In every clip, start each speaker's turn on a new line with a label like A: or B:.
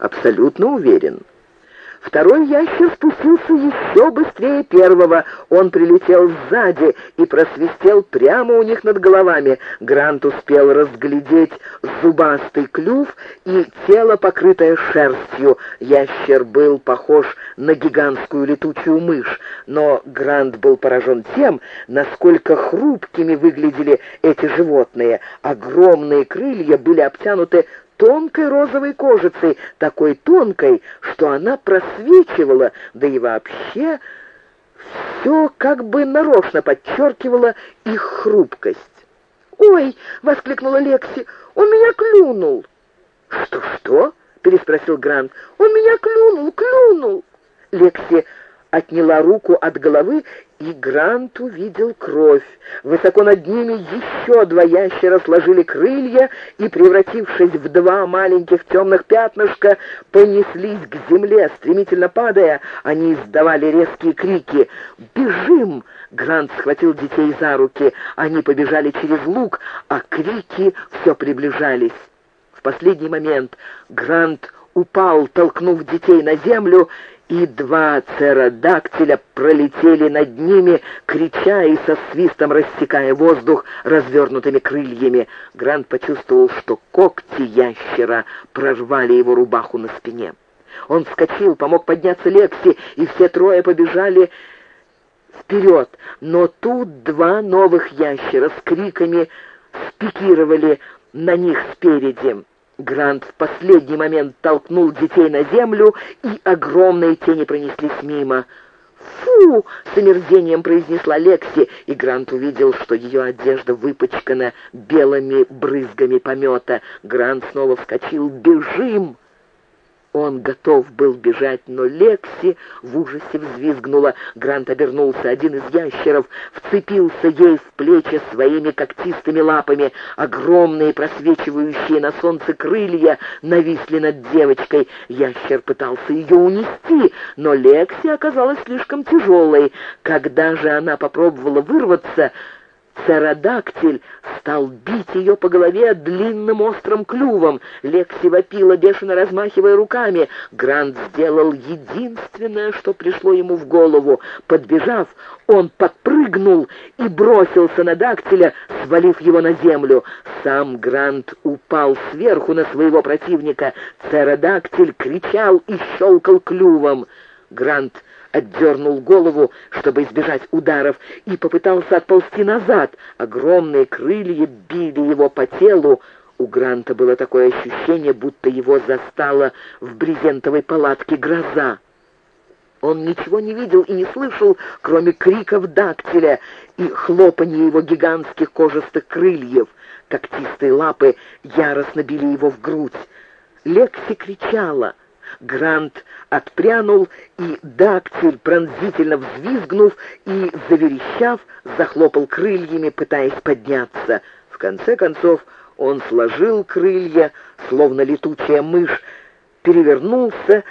A: «Абсолютно уверен». Второй ящер спустился еще быстрее первого. Он прилетел сзади и просвистел прямо у них над головами. Грант успел разглядеть зубастый клюв и тело, покрытое шерстью. Ящер был похож на гигантскую летучую мышь, но Грант был поражен тем, насколько хрупкими выглядели эти животные. Огромные крылья были обтянуты тонкой розовой кожицей, такой тонкой, что она просвечивала, да и вообще все как бы нарочно подчеркивало их хрупкость. «Ой!» — воскликнула Лекси. «Он меня клюнул!» «Что-что?» — переспросил Грант. «Он меня клюнул, клюнул!» Лекси отняла руку от головы, и Грант увидел кровь. Высоко над ними еще два ящера сложили крылья и, превратившись в два маленьких темных пятнышка, понеслись к земле. Стремительно падая, они издавали резкие крики. «Бежим!» Грант схватил детей за руки. Они побежали через луг, а крики все приближались. В последний момент Грант упал, толкнув детей на землю, и два церодактиля пролетели над ними, крича и со свистом рассекая воздух развернутыми крыльями. Грант почувствовал, что когти ящера прорвали его рубаху на спине. Он вскочил, помог подняться Лекси, и все трое побежали вперед. Но тут два новых ящера с криками спикировали на них спереди. Грант в последний момент толкнул детей на землю, и огромные тени пронеслись мимо. «Фу!» — с омерзением произнесла Лекси, и Грант увидел, что ее одежда выпачкана белыми брызгами помета. Грант снова вскочил. «Бежим!» Он готов был бежать, но Лекси в ужасе взвизгнула. Грант обернулся. Один из ящеров вцепился ей в плечи своими когтистыми лапами. Огромные, просвечивающие на солнце крылья нависли над девочкой. Ящер пытался ее унести, но Лекси оказалась слишком тяжелой. Когда же она попробовала вырваться, Церодактиль стал бить ее по голове длинным острым клювом. Лекси вопила, бешено размахивая руками. Грант сделал единственное, что пришло ему в голову. Подбежав, он подпрыгнул и бросился на дактиля, свалив его на землю. Сам Грант упал сверху на своего противника. Церодактиль кричал и щелкал клювом. Грант отдернул голову, чтобы избежать ударов, и попытался отползти назад. Огромные крылья били его по телу. У Гранта было такое ощущение, будто его застала в брезентовой палатке гроза. Он ничего не видел и не слышал, кроме криков дактиля и хлопанья его гигантских кожистых крыльев. Когтистые лапы яростно били его в грудь. Лекси кричала. Грант отпрянул, и дактиль, пронзительно взвизгнув и заверещав, захлопал крыльями, пытаясь подняться. В конце концов он сложил крылья, словно летучая мышь, перевернулся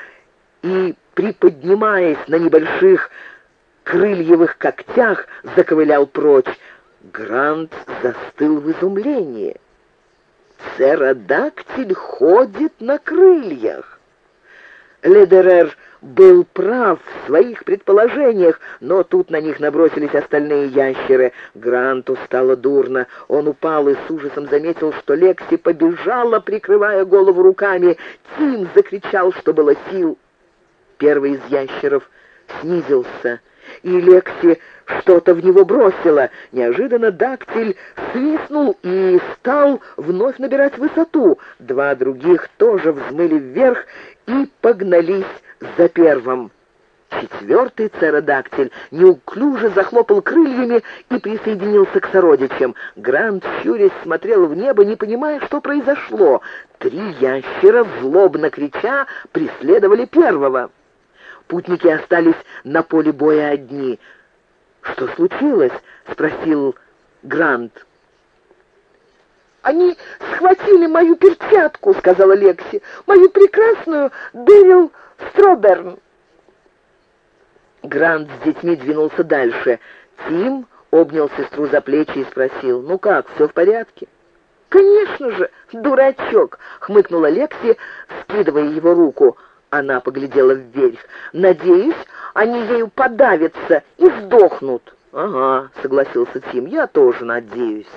A: и, приподнимаясь на небольших крыльевых когтях, заковылял прочь. Грант застыл в изумлении. Церодактиль ходит на крыльях. Ледерер был прав в своих предположениях, но тут на них набросились остальные ящеры. Гранту стало дурно. Он упал и с ужасом заметил, что Лекси побежала, прикрывая голову руками. Тим закричал, что было сил. Первый из ящеров снизился, и Лекси что-то в него бросила. Неожиданно дактиль свистнул и стал вновь набирать высоту. Два других тоже взмыли вверх и погнались за первым. Четвертый церодактиль неуклюже захлопал крыльями и присоединился к сородичам. Грант, щурясь, смотрел в небо, не понимая, что произошло. Три ящера, злобно крича, преследовали первого. Путники остались на поле боя одни. «Что случилось?» — спросил Грант.
B: «Они схватили мою перчатку», — сказала Лекси, — «мою прекрасную Дэрил Строберн».
A: Грант с детьми двинулся дальше. Тим обнял сестру за плечи и спросил, «Ну как, все в порядке?»
B: «Конечно же, дурачок!» — хмыкнула Лекси, скидывая его руку. Она поглядела вверх. «Надеюсь, они ею подавятся и сдохнут».
A: «Ага», — согласился Тим, — «я тоже надеюсь».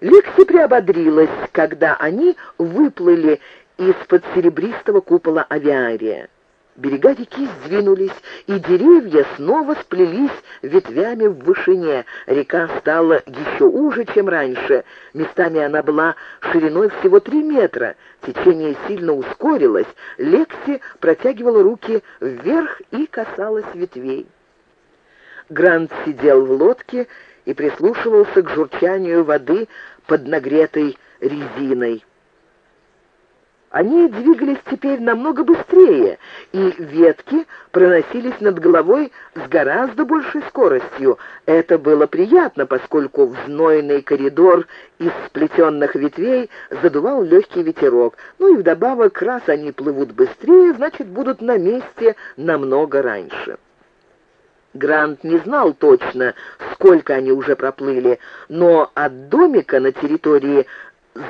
B: Лекси приободрилась, когда они выплыли из-под серебристого купола авиария. Берега реки сдвинулись, и деревья снова сплелись ветвями в вышине. Река стала еще уже, чем раньше. Местами она была шириной всего три метра. Течение сильно ускорилось. Лекси протягивала руки вверх и касалась ветвей. Грант сидел в лодке и прислушивался к журчанию воды под нагретой резиной. Они двигались теперь намного быстрее, и ветки проносились над головой с гораздо большей скоростью. Это было приятно, поскольку в знойный коридор из сплетенных ветвей задувал легкий ветерок. Ну и вдобавок, раз они плывут быстрее, значит, будут на месте намного раньше. Грант не знал точно, сколько они уже проплыли, но от домика на территории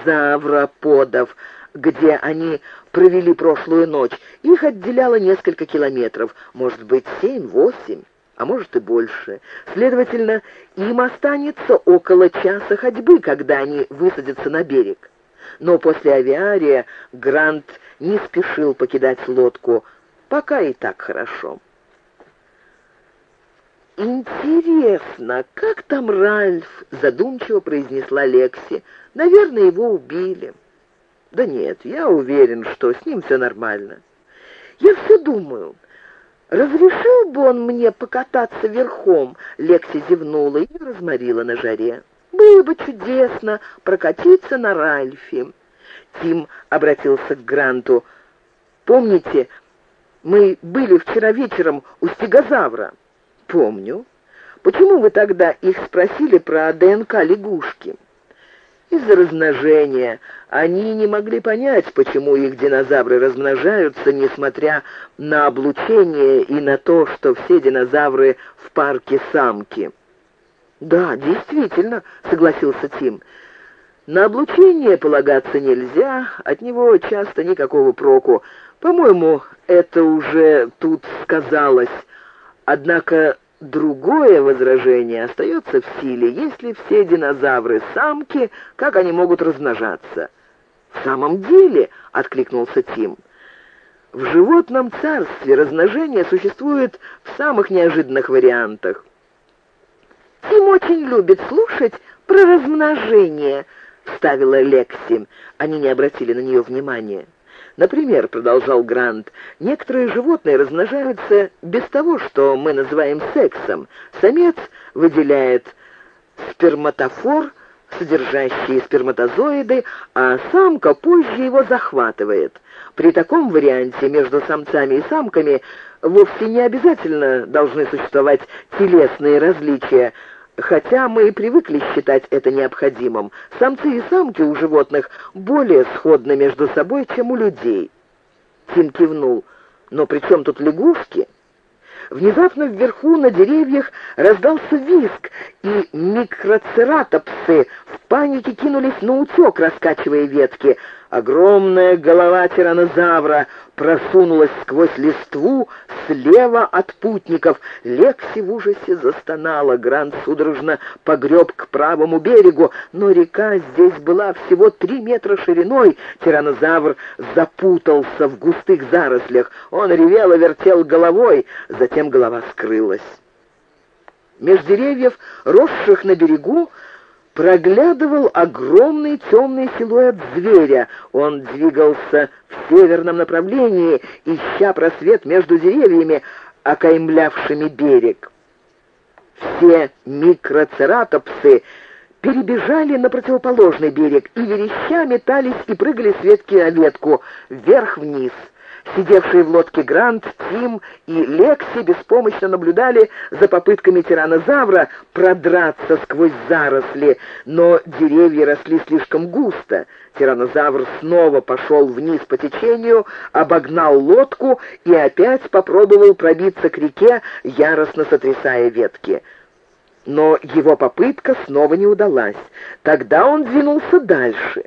B: завроподов где они провели прошлую ночь, их отделяло несколько километров, может быть, семь-восемь, а может и больше. Следовательно, им останется около часа ходьбы, когда они высадятся на берег. Но после авиария Грант не спешил покидать лодку, пока и так хорошо. «Интересно, как там Ральф?» — задумчиво произнесла Лекси. «Наверное, его убили».
A: Да нет, я уверен, что с ним все нормально.
B: Я все думаю, разрешил бы он мне покататься верхом? Лекси зевнула и разморила на жаре. Было бы чудесно прокатиться на Ральфе. Тим обратился к Гранту. «Помните, мы были вчера вечером у стегозавра?»
A: «Помню.
B: Почему вы тогда их спросили про ДНК лягушки?»
A: Из-за размножения они не могли понять, почему их динозавры размножаются, несмотря на облучение и на то, что все динозавры в парке самки.
B: «Да, действительно», — согласился Тим.
A: «На облучение полагаться нельзя, от него часто никакого проку. По-моему, это уже тут сказалось. Однако Другое возражение остается в силе, если все динозавры самки, как они могут размножаться?
B: «В самом деле», — откликнулся Тим, — «в животном царстве размножение существует в самых неожиданных вариантах». «Тим очень любит слушать про размножение», — вставила Лекси. Они не обратили на нее внимания.
A: Например, продолжал Грант, некоторые животные размножаются без того, что мы называем сексом. Самец выделяет сперматофор, содержащий сперматозоиды, а самка позже его захватывает. При таком варианте между самцами и самками вовсе не обязательно должны существовать телесные различия, Хотя мы и привыкли считать это необходимым, самцы и самки у животных более сходны между собой, чем у людей. Тим кивнул. Но при чем тут лягушки? Внезапно вверху на деревьях раздался визг, и микроцератопсы в панике кинулись на утек, раскачивая ветки. Огромная голова тиранозавра просунулась сквозь листву слева от путников. Лекси в ужасе застонала. Грант судорожно погреб к правому берегу, но река здесь была всего три метра шириной. Тиранозавр запутался в густых зарослях. Он ревел и вертел головой, затем голова скрылась. Меж деревьев, росших на берегу, проглядывал огромный темный силуэт зверя. Он двигался в северном направлении, ища просвет между деревьями, окаймлявшими берег. Все микроцератопсы перебежали на противоположный берег и вереща метались и прыгали с ветки на ветку, вверх-вниз. Сидевшие в лодке Грант, Тим и Лекси беспомощно наблюдали за попытками тиранозавра продраться сквозь заросли, но деревья росли слишком густо. Тиранозавр снова пошел вниз по течению, обогнал лодку и опять попробовал пробиться к реке, яростно сотрясая ветки.
B: Но его попытка снова не удалась. Тогда он двинулся дальше.